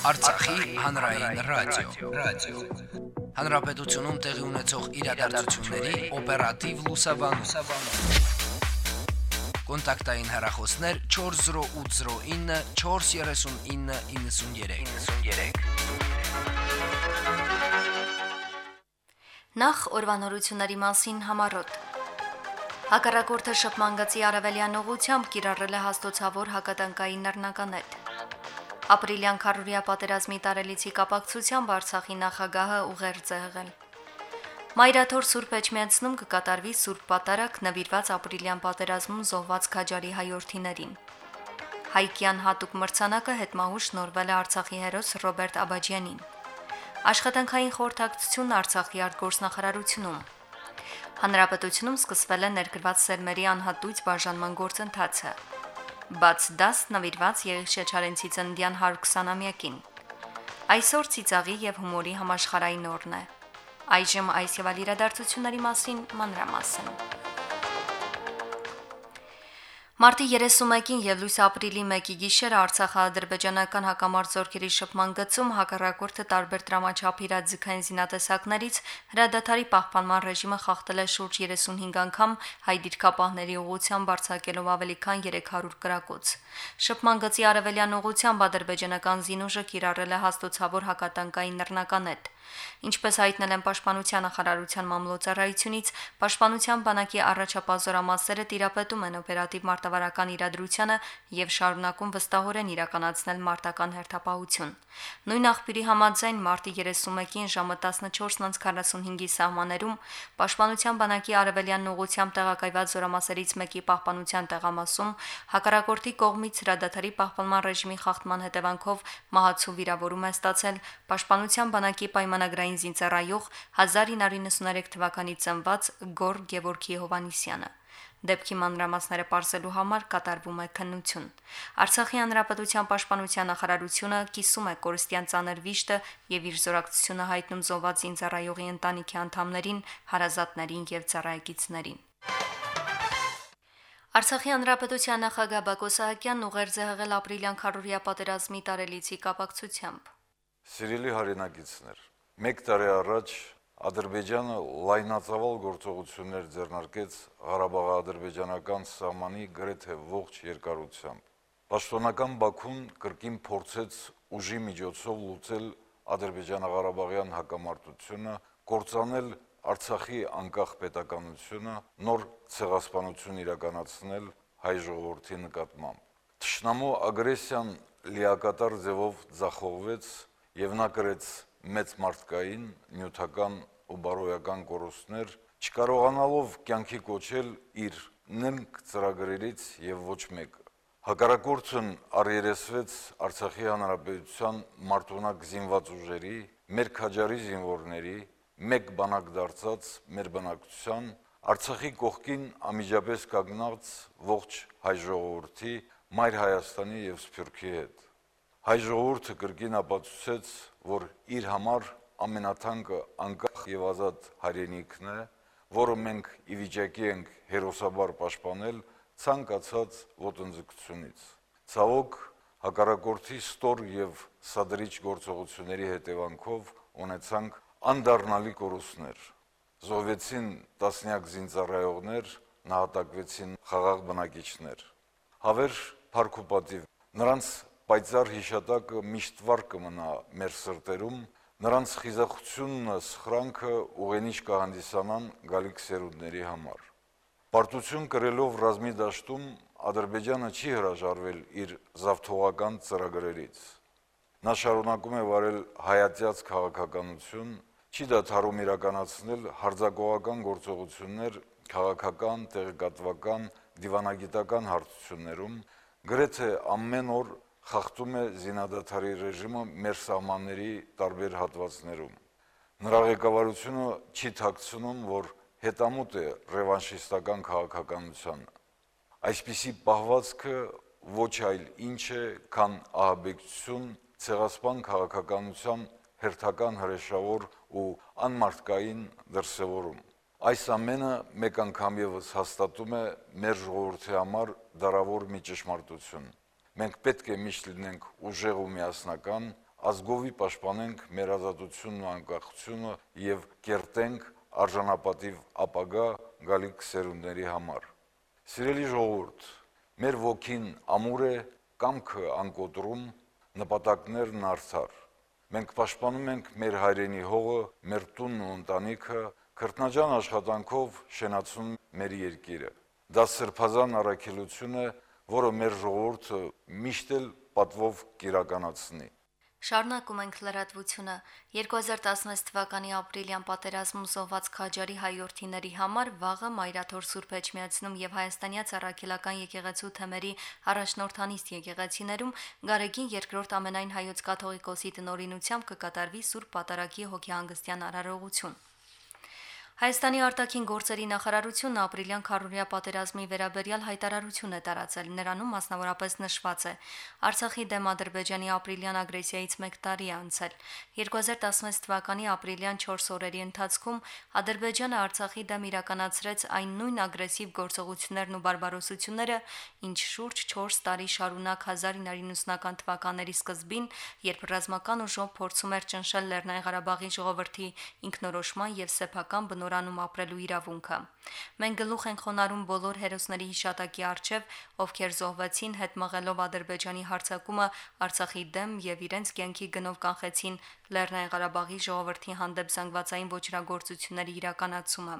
Արցախի հանրային ռադիո, ռադիո։ Հանրապետությունում տեղի ունեցող իրադարձությունների օպերատիվ լուսաբանում։ Կոնտակտային հեռախոսներ 40809 43993։ 93։ Նախ օրվանորությունների մասին համարոտ։ Հակառակորդը շփման գծի արևելյան ուղությամբ կիրառել է հաստոցավոր հակատանկային նռնականետ։ Ապրիլյան քարորիա պատերազմի տարելիցի կապակցությամբ Արցախի նախագահը ուղերձ է եղել։ Մայրաթոր Սուրբ Էջմիածնում կկատարվի Սուրբ Պատարագ նվիրված ապրիլյան պատերազմում զոհված քաջարի հայրենիներին։ Հայկյան հատուկ մրցանակը հետմահու շնորվել է Արցախի հերոս Ռոբերտ Աբաջյանին։ Աշխատանքային խորհրդակցություն Արցախի արտգործնախարարությունում։ Հանրապետությունում սկսվել է ներգրված սերմերի անհատույց բաժանման գործընթացը բաց դաս նվիրված Եղիշեչարենցի ծննդյան 120-ամյակին։ Այսօր ցիծաղի եւ հումորի համաշխարհային օրն է։ Այժմ այս եւ այլ իրադարձությունների մասին մանրամասն։ Մարտի 31-ին եւ լույս ապրիլի 1-ի գիշերը Արցախա-ադրբեջանական հակամարտ զորքերի շփման գծում հակառակորդը տարբեր դրամաչափ իրազեկային զինատեսակներից հրադադարի պահպանման ռեժիմը խախտել է շուրջ 35 անգամ հայ դիրքապահների ուղությամբ արձակելով ավելի քան 300 կրակոց։ Շփման գծի արևելյան ուղությամբ ադրբեջանական զինուժը կիրառել է հաստոցավոր հակատանկային նռնականետ։ Ինչպես հայտնել են Պաշտպանության նախարարության մամլոյցարայությունից, Պաշտպանության բանակի առաջապազորամասերը տիրապետում են օպերատիվ մարտավարական իրադրությանը եւ շարունակում վստահորեն իրականացնել մարտական հերթապահություն։ Նույն աղբյուրի համաձայն մարտի 31-ին ժամը 14:45-ի սահմաներում Պաշտպանության բանակի արևելյան ուղությամբ տեղակայված զորամասերից մեկի պահպանության տեղամասում հակառակորդի կողմից հրադադարի պահպանման ռեժիմի խախտման հետևանքով մահացու վիրավորում է ստացել Պաշտպանության բանակի պայման պայմանագրային զինծառայող 1993 թվականի ծնված Գոր Գևորգի Հովանիսյանը։ Դեպքի մանրամասները ողջելու համար կատարվում է քննություն։ Արցախի հանրապետության պաշտպանության նախարարությունը կիսում է կորստյան ցաներ վիշտը եւ իր զորակցությունը հայտնում զոհված ինձառայողի ընտանիքի անդամներին, հարազատներին եւ ծառայեկիցներին։ Արցախի հանրապետության նախագահ Բակո Սահակյանն ուղերձ է հղել ապրիլյան քարորիա պատերազմի տարելիցի կապակցությամբ։ Սիրելի հայրենակիցներ, Մեկ տարի առաջ Ադրբեջանը լայնածավալ գործողություններ ձեռնարկեց Ղարաբաղ-ադրբեջանական սահմանի գրեթե ողջ երկարությամբ։ Պաշտոնական Բաքուն կրկին փորձեց ուժի միջոցով լուծել Ադրբեջանա-Ղարաբաղյան հակամարտությունը, կործանել Արցախի անկախ պետականությունը, նոր ցեղասպանություն իրականացնել հայ ժողովրդի նկատմամբ։ Տշնամու ագրեսիան լիակատար ձևով ձախողվեց եւ նա կրեց մեծ մարդկային, նյութական ու բարոյական կորուստներ, չկարողանալով կյանքի կոչել իր ննկ ծրագրերից եւ ոչ մեկը։ Հակառակորդն առերեսվեց Արցախի հանրապետության մարտունակ զինված ուժերի, մեր քաջարի զինվորների, մեկ բանակ դարձած մեր բնակչության, Արցախի կողքին ամիջապես կանգնած ողջ հայ ժողովրդի, Մայր Հայաստանի եւ Սփյուռքի հետ։ Հայ ժողովուրդը կրկին ապացուցեց, որ իր համար ամենաթանկը անկախ եւ ազատ հայրենիքն է, որը մենք ի վիճակի ենք հերոսաբար պաշտպանել ցանկացած ոտնձգությունից։ Ցավոք հակառակորդի ստոր եւ սադրիչ գործողությունների հետևանքով ունեցանք անդառնալի կորուստներ։ Զոհվեցին տասնյակ զինծառայողներ, նահատակվեցին խաղաղ բնակիչներ։ Հավեր Փարքուպատիվ նրանց պայծառ հիշատակը միշտ վառ կմնա մեր սրտերում, նրանց խիզախությունն սխրանքը ուղենիշ կհանդիսանան գալիք սերունդների համար։ Պարտություն կրելով ռազմի դաշտում Ադրբեջանը չի հրաժարվել իր զավթողական ծրագրերից։ Նա շարունակում է վարել հայատյաց քաղաքականություն, չի դադարում իրականացնել հարձակողական գործողություններ քաղաքական, տեղեկատվական, դիվանագիտական հարցություններում, գրեթե ամեն օր խախտում է զինադադարի ռեժիմը մեր սահմանների տարբեր հատվածներում։ Նրա ղեկավարությունը չի ཐակցնում, որ հետամուտ է ռևանշիստական քաղաքականությանը։ Այսպիսի պահվածքը ոչ այլ ինչ է, քան ահաբեկչություն, ցեղասպան քաղաքականության հերթական հրեշավոր ու անմարտկային դրսևորում։ Այս ամենը մեկ անգամ եւս հաստատում է մեր ժողովրդի համար դարավոր մի ճշմարտություն Մենք պետք է միշտ լինենք ուժեղ ու միասնական, ազգովի պաշտպանենք մեր ազատությունն ու անկախությունը եւ կերտենք արժանապատիվ ապագա գալիք սերունդների համար։ Սիրելի ժողովուրդ, մեր ոգին ամուր է, կամքը անկոտրում, նպատակներն արծար։ Մենք պաշտպանում ենք մեր հայրենի հողը, մեր տունն ու ընտանիքը, քրտնաջան աշխատանքով շենացում մեր երկիրը։ Դա սրբազան առաքելություն է, որը մեր ժողովուրդը միշտ էլ պատվով կիրականացնի։ Շարունակում ենք լրատվությունը։ 2016 թվականի ապրիլյան պատերազմում զոհված քաջարի հայրենիների համար վաղը Մայրաթոր Սուրբ Էջմիածնում եւ Հայաստանյաց առաքելական եկեղեցու թեմերի առաջնորդանիստ եկեղեցիներում Գարեգին երկրորդ ամենայն հայոց կաթողիկոսի տնօրինությամբ կկատարվի Սուրբ Պատարագի հոգեհանգստյան արարողություն։ Հայաստանի արտաքին գործերի նախարարությունն ապրիլյան քարորիա պատերազմի վերաբերյալ հայտարարություն է տարածել։ Նրանում մասնավորապես նշված է. Արցախի դեմ Ադրբեջանի ապրիլյան ագրեսիայից 1 տարի անցել։ 2016 թվականի ապրիլյան 4 օրերի ընթացքում Ադրբեջանը Արցախի դեմ իրականացրեց այն նույն ագրեսիվ գործողություններն ու բարբարոսությունները, ինչ շուրջ 4 տարի շարունակ 1990-ական թվականների սկզբին, երբ ռազմական ուժով փորձում էր ճնշել Լեռնային Ղարաբաղի ժողովրդի ինքնորոշման եւ սեփական բնոր նորանում ապրելու իրավունքը։ Մենք գլուխ ենք խոնարհում բոլոր հերոսների հիշատակի արչև, ովքեր զոհվեցին հետ մղելով Ադրբեջանի հարձակումը Արցախի դեմ եւ իրենց կյանքի գնով կանխեցին Լեռնային Ղարաբաղի ժողովրդի հանդեպ զանգվածային ոչրագործությունների իրականացումը։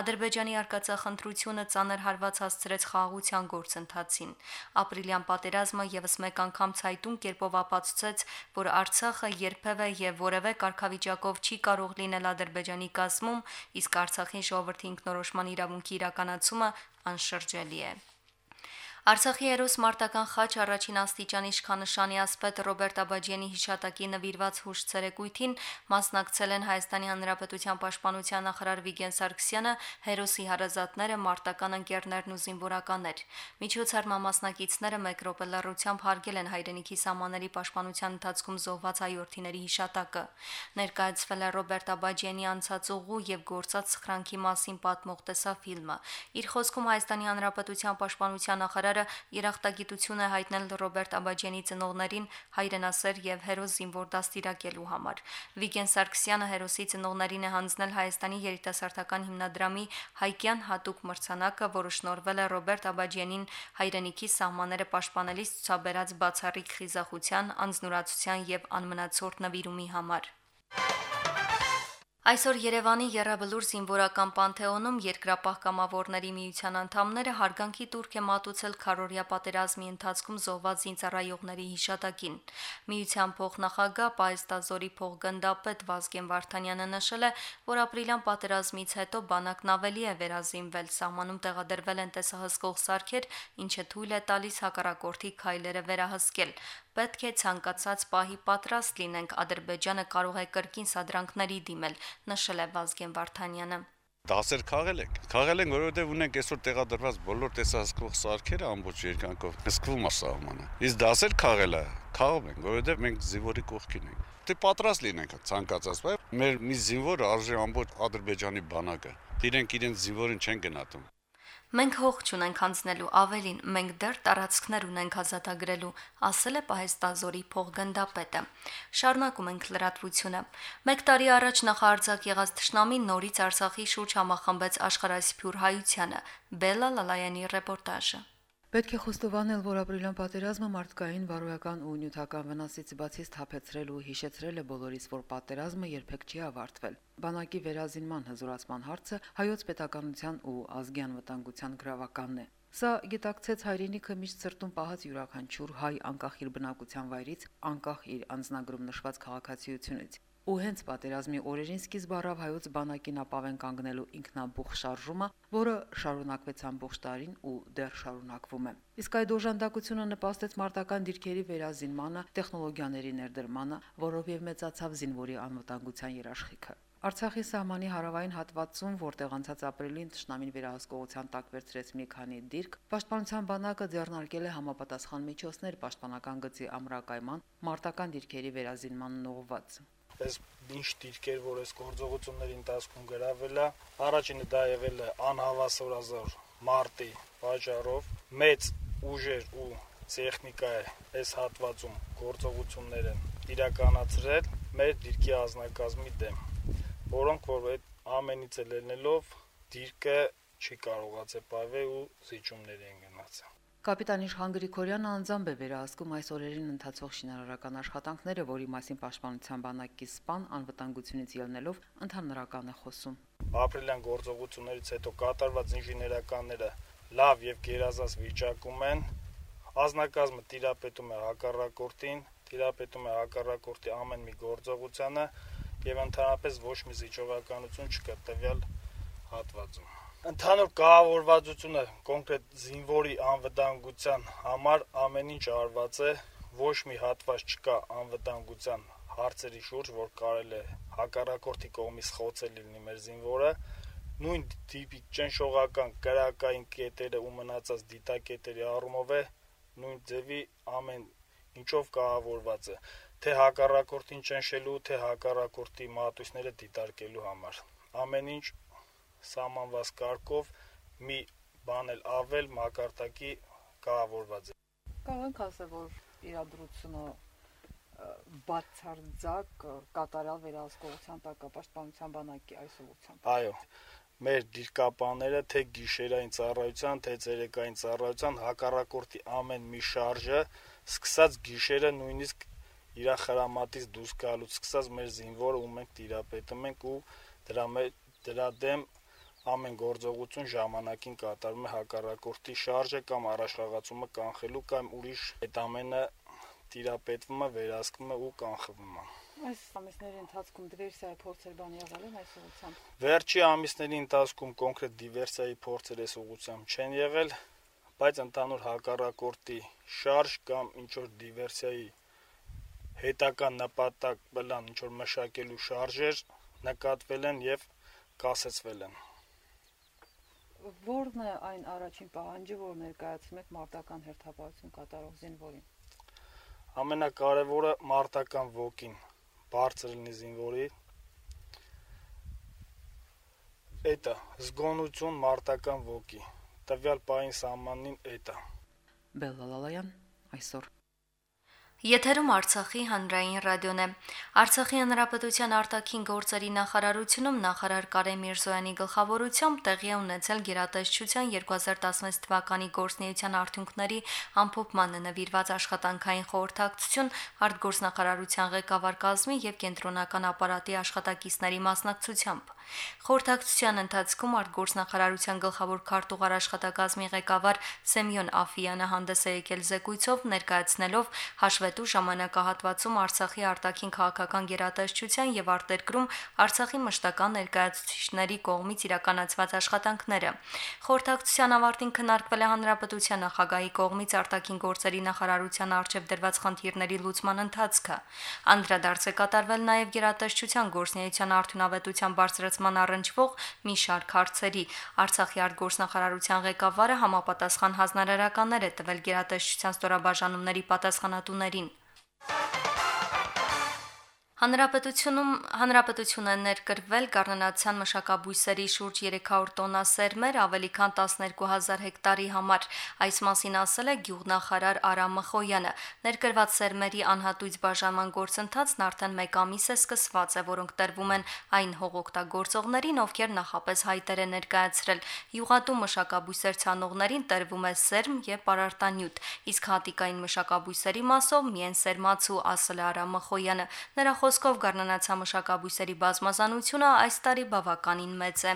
Ադրբեջանի արկածախնդրությունը ծանր հարված հասցրեց խաղաղության գործընթացին։ Ապրիլյան պատերազմը եւս մեկ անգամ ցայտուն կերպով ապացուցեց, որ Արցախը երբևէ եւ որևէ կարգավիճակով չի կարող լինել Ադրբեջանի կազմում, իսկ Արցախի ժողովրդի ինքնորոշման իրավունքի իրականացումը անշրջելի է։ Արցախի հերոս մարտական խաչ առաջին աստիճանի իշխանշանի ասպետ Ռոբերտ Աբաջյանի հիշատակի նվիրված հուշ ցերեկույթին մասնակցել են Հայաստանի Հանրապետության Պաշտպանության նախարար Վիգեն Սարգսյանը, հերոսի հարազատները, մարտական ընկերներն ու զինվորականներ։ Միջոցառման մասնակիցները մեկ րոպե լռությամբ հարգել են հայրենիքի սահմանների պաշտպանության ընթացքում զոհված հայրենիների հիշատակը։ Ներկայացվել է Ռոբերտ Աբաջյանի անցած ուղու եւ գործած սխրանքի մասին պատմող տեսաֆիլմը։ Իր խոսքում Հայաստանի Հանրապետության Պաշտպանության նախարարը նախարարը երախտագիտություն է հայտնել Ռոբերտ Աբաջյանի ծնողներին հայրենասեր եւ հերոս զինվոր դաստիարակելու համար։ Վիգեն Սարգսյանը հերոսի ծնողներին է հանձնել Հայաստանի երիտասարդական հիմնադրամի հայկյան հատուկ մրցանակը, որը շնորվել է Ռոբերտ Աբաջյանին հայրենիքի սահմանները պաշտպանելիս ցուցաբերած բացառիկ խիզախության, անznուրացության եւ անմնացորդ նվիրումի համար։ Այսօր Երևանի Եռաբլուր զինվորական պանթեոնում երկրապահ կամավորների միության անդամները հարգանքի տուրք է մատուցել Խարորիա պատերազմի ընթացքում զոհված զինծառայողների հիշատակին։ Միության փոխնախագահ Պայստազորի փոխգնդապետ Վազգեն Վարդանյանը նշել է, որ ապրիլյան պատերազմից հետո բանակն ավելի է վերազինվել, սահմանում տեղադրվել են տեսահսկող սարքեր, ինչը թույլ է տալիս հակառակորդի քայլերը վերահսկել պետք է ցանկացած պահի պատրաստ լինենք Ադրբեջանը կարող է կրկին սադրանքների դիմել, նշել է Վազգեն Վարդանյանը դասեր քաղել ենք։ Քաղել ենք, որովհետև ունենք այսօր տեղադրված բոլոր տեսահսկող սարքերը ամբողջ երկայնքով հսկվում է սահմանը։ Իսկ դասեր քաղելը քաղում ենք, որովհետև մենք զինվորի կողքին ենք։ Դե պատրաստ լինենք ցանկացած բան։ Մեր մի զինվորը արժե ամբողջ Ադրբեջանի բանակը։ Իրենք իրենց զինվորին չեն գնահատում։ Մենք հող չունենք հանձնելու ավելին, մենք դեռ տարածքներ ունենք ազատագրելու, ասել է Պահեստազորի փողգնդապետը։ Շարունակում ենք լրատվությունը։ Մեկ տարի առաջ նախարարցակ եղած Տշնամին նորից Արցախի շուրջ համախմբեց աշխարհասփյուր հայությանը։ Բելա Լալայանի ռեպորտաժը։ Պետք է խոստովանել, որ ապրիլյան պատերազմը մարդկային, վարոյական ու նյութական վնասից բացի սթափեցրել ու հիշեցրել է բոլորիս, որ պատերազմը երբեք չի ավարտվել։ Բանակի վերազինման հզորացման հարցը հայոց պետականության ու ազգյան վտանգության գրավականն է։ Սա գիտակցեց հայրենիքը միշտ սրտում պահած յուրաքանչյուր հայ անկախ իր բնակության վայրից, անկախ իր անձնագրում նշված քաղաքացիությունից ու հենց պատերազմի օրերին սկիզբ առավ հայոց բանակին ապավեն կանգնելու ինքնաբուխ շարժումը, որը շարունակվեց ամբողջ տարին ու դեռ շարունակվում է։ Իսկ այդ օժանդակությունը նպաստեց մարտական դիրքերի վերազինմանը, տեխնոլոգիաների ներդրմանը, որով եւ մեծացավ զինվորի անվտանգության երաշխիքը։ Արցախի սահմանի հարավային հատվածում, որտեղ անցած ապրիլին ճշնամին վերահսկողության տակ վերցրեց մի քանի դիրք, պաշտպանության բանակը ձեռնարկել է համապատասխան միջոցներ պաշտպանական գծի ամրակայման, մարտական դիրքերի վերազինման ուղղված այս ինչ դիրքեր, որ այս գործողությունների ընթացքում գրավել է, առաջինը դա եղել է անհավասարազոր մարտի պատճառով մեծ ուժեր ու տեխնիկա է այս հատվածում գործողություններ են իրականացրել մեր դիրքի ազնագազմի դեմ, որոնք որ այդ ամենից ելնելով դիրքը չի կարողացել պայվել ու զիջումներ են գնացել։ Կապիտան Իշխան Գրիգորյանը անձամբ է վերահսկում այս օրերին ընթացող շինարարական աշխատանքները, որի մասին Պաշտպանության բանակի սպան անվտանգությունից ելնելով ընդհանրական է խոսում։ Ապրիլյան գործողություններից հետո կատարված ինժեներականները լավ եւ գերազանց վիճակում են։ Ազնակազմը տիրապետում է հակառակորդին, տիրապետում է հակառակորդի ամեն մի գործողությանը եւ ընդհանրապես ոչ մի զիջողականություն չկա տվյալ հատվածում ընդհանուր կառավարվածությունը կոնկրետ զինվորի անվտանգության համար ամեն ինչ արված է ոչ մի հատված չկա անվտանգության հարցերի շուրջ որ կարելի է հակառակորդի կողմից խոցել լինի մեր զինվորը նույն տիպի ճնշողական կրակային կետերը ու մնացած դիտակետերի առումով է նույն ձևի ամեն ինչով կառավարված է թե հակառակորդին ճնշելու թե հակառակորդի մատույցները դիտարկելու համար ամեն ինչ սահմանված կարգով մի բան էլ ավել մակարդակի կառավարված է։ Կարող ենք ասել, որ իրադրությունը բացարձակ կատարյալ վերահսկողության տակ պաշտպանության բանակի այս ուղղությամբ։ Այո, մեր դիրկապանները թե գիշերային ծառայության, թե ցերեկային ծառայության հակառակորդի ամեն մի շարժը սկսած գիշերը նույնիսկ իր խրամատից դուրս գալուց սկսած մեր զինվորը ու մենք տիրապետում ենք ու դրա դրա դեմ ամեն գործողություն ժամանակին կատարում է հակառակորդի շարժը կամ առաջխաղացումը կանխելու կամ ուրիշ այդ ամենը տիրապետվում է, վերահսկվում է ու կանխվում է։ Այս ամիսների ընթացքում դիվերսիայի փորձեր բան եղել են այս ուղղությամբ։ Վերջի ամիսների ընթացքում կոնկրետ դիվերսիայի փորձեր այս ուղղությամբ չեն եղել, բայց ընդհանուր հակառակորդի շարժ կամ ինչ որ դիվերսիայի հետական նպատակ բլան ինչ որ մշակելու շարժեր նկատվել են եւ կասեցվել են ո՞րն է այն առաջին պահանջը, որ ներկայացնում եք մարտական հերթապահություն կատարող զինվորին։ Ամենակարևորը մարտական ոգին բարձր լինի զինվորի։ Էտա զգոնություն մարտական ոգի։ Տվյալ պահին սահմանին էտա։ Բելլալալայան այսօր Եթերում Արցախի հանրային ռադիոն է։ Արցախի հանրապետության արտաքին գործերի նախարարությունում նախարար Կարեն Միրզոյանի գլխավորությամբ տեղի է ունեցել գերատեսչության 2016 թվականի գործնեայության արդյունքների ամփոփմանը նվիրված աշխատանքային խորհրդակցություն արտգործնախարարության ղեկավար կազմի եւ կենտրոնական ապարատի աշխատակիցների մասնակցությամբ։ Խորհրդակցության ընթացքում արտգործնախարարության գլխավոր քարտուղար աշխատակազմի ղեկավար Սեմյոն Աֆյանը հանդես է եկել զեկույցով ներկայացնելով հաշվետու ժամանակահատվածում Արցախի արտաքին քաղաքական գերատեսչության եւ արտերկրում Արցախի մշտական ներկայացուցիչների կողմից իրականացված աշխատանքները։ Խորհրդակցության ավարտին քննարկվել է հանրապետության նախագահի կողմից արտաքին գործերի նախարարության արչև դրված խնդիրների լուծման ընթացքը։ Անդրադարձ է կատարվել նաեւ գերատեսչության գործնեայության արդյունավետության բարձրացման առնչվող մի շարք հարցերի։ Արցախի արտգործնախարարության ղեկավարը համապատասխան հանձնարարականներ է տվել գերատեսչության ստորաբաժանումների պատասխանատուներին։ Հանրապետությունում հանրապետությունը ներկրվել կառնանացյան մշակաբույսերի շուրջ 300 տոննա սերմեր ավելի քան 12000 հեկտարի համար։ Այս մասին ասել է գյուղնախարար Արամ Մխոյանը։ Ներկրված սերմերի անհատույց բաժանման գործընթացն արդեն 1 ամիս է սկսված է, որոնք տրվում են այն հողօգտագործողներին, ովքեր նախապես հայտեր են ներկայացրել։ Յուղատու մշակաբույսեր ցանողներին տրվում է սերմ եւ պարարտանյութ, իսկ հատիկային մշակաբույսերի մասով միայն սերմացու, ասել Արամ Մխոյանը։ Նրա խոսքով գառնանացամշակաբույսերի բազմազանությունը այս տարի բավականին մեծ է։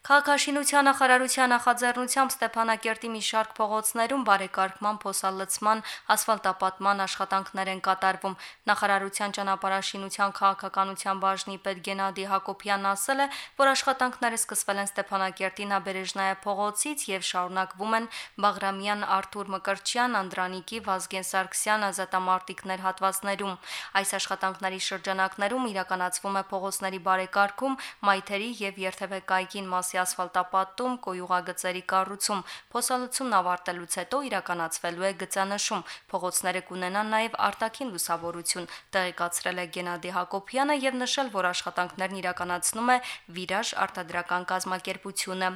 Քաղաքաշինության նախարարության նախաձեռնությամբ Ստեփանակերտի մի շարք փողոցներում բարեկարգման, փոսալցման, ասֆալտապատման աշխատանքներ են կատարվում։ Նախարարության ճանապարհաշինության քաղաքականության բաժնի պետ Գենադի Հակոբյանն ասել է, որ աշխատանքները սկսվել են Ստեփանակերտի նաբերեժնայա փողոցից եւ շարունակվում են Բաղրամյան, Արթուր Մկրտչյան, Անդրանիկի, Վազգեն Սարգսյան ազատամարտիկներ հատվածներում։ Այս աշխատանքների շրջանակներում իրականացվում է փողոցների բարեկարգում, մայթերի եւ երթևեկայքին մաս մասի ասֆալտապատում, կոյուղագծերի կառուցում։ Փոսալցումն ավարտելուց հետո իրականացվելու է գծանշում։ Փողոցները կունենան նաև արտաքին լուսավորություն, տեղեկացրել է Գենադի Հակոբյանը եւ նշել, որ աշխատանքներն իրականացնում է Վիրաժ արտադրական կազմակերպությունը։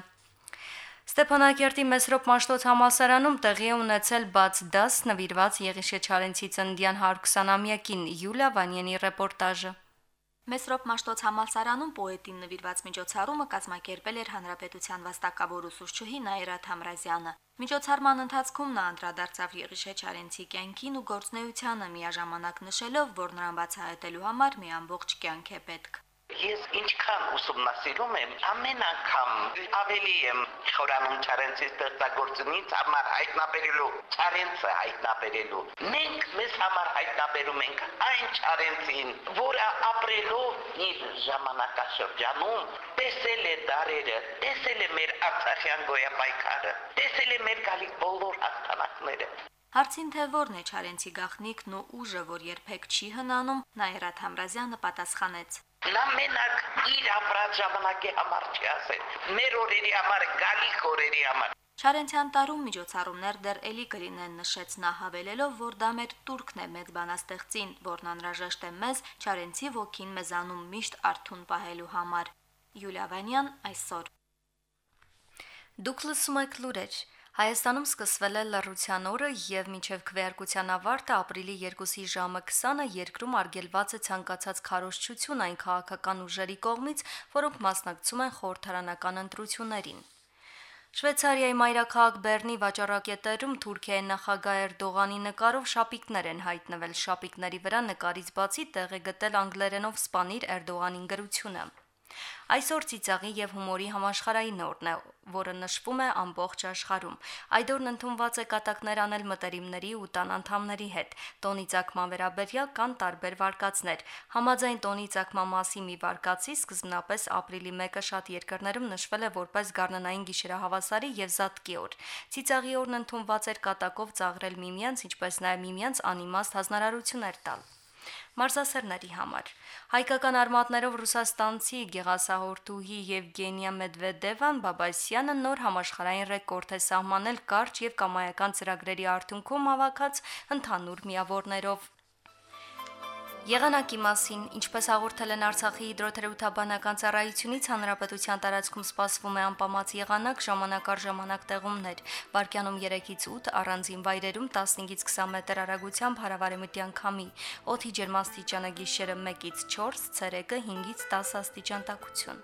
Ստեփանակերտի Մեսրոպ Մաշտոց համալսարանում տեղի ունեցել բաց դաս նվիրված Եղիշե Չարենցի ծննդյան 120-ամյակին Յուլիա Վանյանի ռեպորտաժը։ Մեսրոպ Մաշտոց համալսարանում պոետին նվիրված միջոցառումը կազմակերպել էր Հանրապետության վաստակավոր ուսուցչուհի Նաիրա Թամրազյանը։ Միջոցառման ընթացքում նա անդրադարձավ Եղիշե Չարենցի կյանքին ու գործնեությանը միաժամանակ նշելով, որ նրան բացահայտելու համար մի ամբողջ կյանք է պետք։ Ես ինչքան ուսումնասիրում եմ, ամեն անգամ ավելի եմ խորանում Չարենցի ստեղծագործունից համար հայտնաբերելու, Չարենցը հայտնաբերելու։ Մենք մեզ համար հայտնաբերում ենք այն Չարենցին, որը ապրելով իր ժամանակաշրջանում տեսել է դարերը, տեսել է մեր Արցախյան գոյապայքարը, տեսել է մեր գալիք բոլոր հաղթանակները։ Հարցին թե որն է Չարենցի գախնիկն ու ուժը, որ երբեք չի հնանում, Նաիրա Թամրազյանը պատասխանեց. Նա մենակ իր ապրած ժամանակի համար չի ասել, մեր օրերի համար, գալիք օրերի համար։ Շարենցյան տարում միջոցառումներ դեռ էլի կլինեն նշեց նա հավելելով, որ դա մեր турքն է մեծ բանաստեղծին, որն անհրաժեշտ է մեզ Շարենցի ոգին մեզանում միշտ արթուն պահելու համար։ Յուլիա Վանյան այսօր։ Դուք լսում եք լուրեր։ Հայաստանում սկսվել է լռության օրը եւ մինչեւ քվեարկության ավարտը ապրիլի 2-ի ժամը 20-ը երկրում արգելված է ցանկացած քարոշչություն այն քաղաքական ուժերի կողմից, որոնք մասնակցում են խորհրդարանական ընտրություններին։ Շվեյցարիայի մայրաքաղաք Բեռնի վաճառակետերում Թուրքիայի նախագահ Էրդողանի նկարով շապիկներ են հայտնվել։ Շապիկների վրա նկարից բացի տեղ է գտել անգլերենով սպանիր Էրդողանին գրությունը։ Այսօր ծիծաղի եւ հումորի համաշխարհային օրն է, որը նշվում է ամբողջ աշխարհում։ Այդ օրն ընդունված է կատակներ անել մտերիմների ու տան անդամների հետ։ Տոնի ցակման վերաբերյալ կան տարբեր վարկածներ։ Համաձայն տոնի ցակման մասի մի վարկածի սկզբնապես ապրիլի 1-ը շատ երկրներում նշվել է որպես գարնանային գիշերահավասարի եւ զատկի օր։ Ծիծաղի օրն ընդունված էր կատակով ծաղրել միմյանց, ինչպես նաեւ միմյանց անիմաստ հանրարարություններ տալ մարզասերների համար։ Հայկական արմատներով ռուսաստանցի գեղասահորտուհի Եվգենիա Մեդվեդևան Բաբասյանը նոր համաշխարհային ռեկորդ է սահմանել կարճ եւ կամայական ծրագրերի արդյունքում հավաքած ընդհանուր միավորներով Եղանակի մասին, ինչպես հաղորդել են Արցախի հիդրոթերապևտաբանական ծառայությունից, հանրապետության տարածքում սպասվում է անպամած եղանակ ժամանակ առ ժամանակ տեղումներ։ Վարկյանում 3-ից 8, առանձին վայրերում 15-ից 20 մետր արագությամբ հարավարեմտյան քամի։ Օդի ջերմաստիճանը գիշերը 1-ից 4, ցերեկը 5-ից 10 աստիճան տաքություն։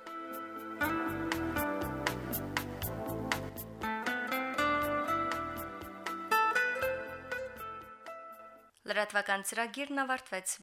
Լրատվական ծրագիրն ավարտվեց։